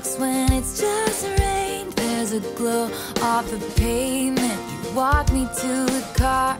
looks when it's just rained. There's a glow off the pavement. You walk me to the car.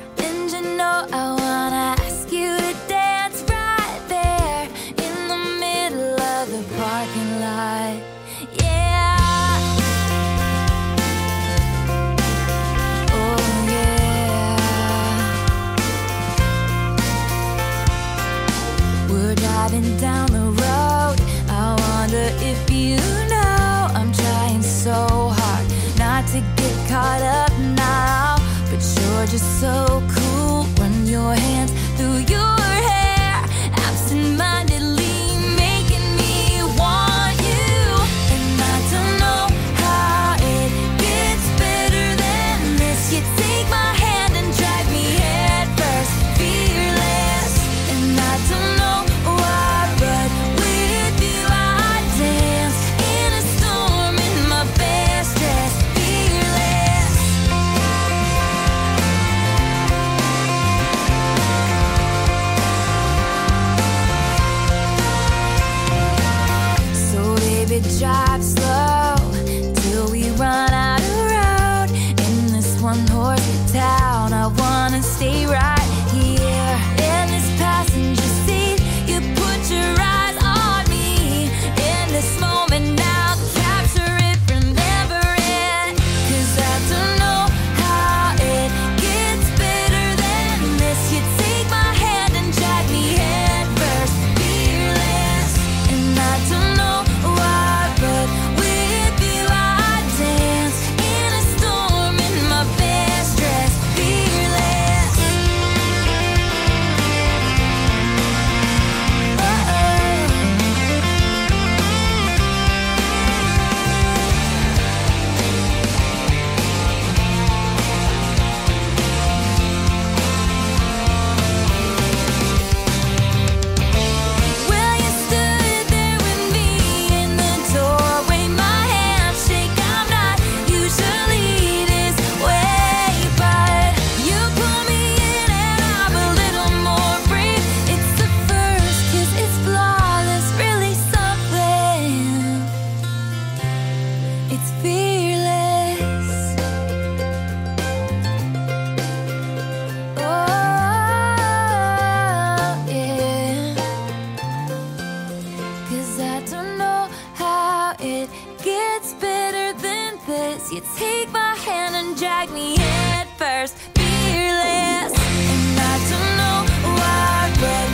Take my hand and drag me head first, fearless. And I don't know why, but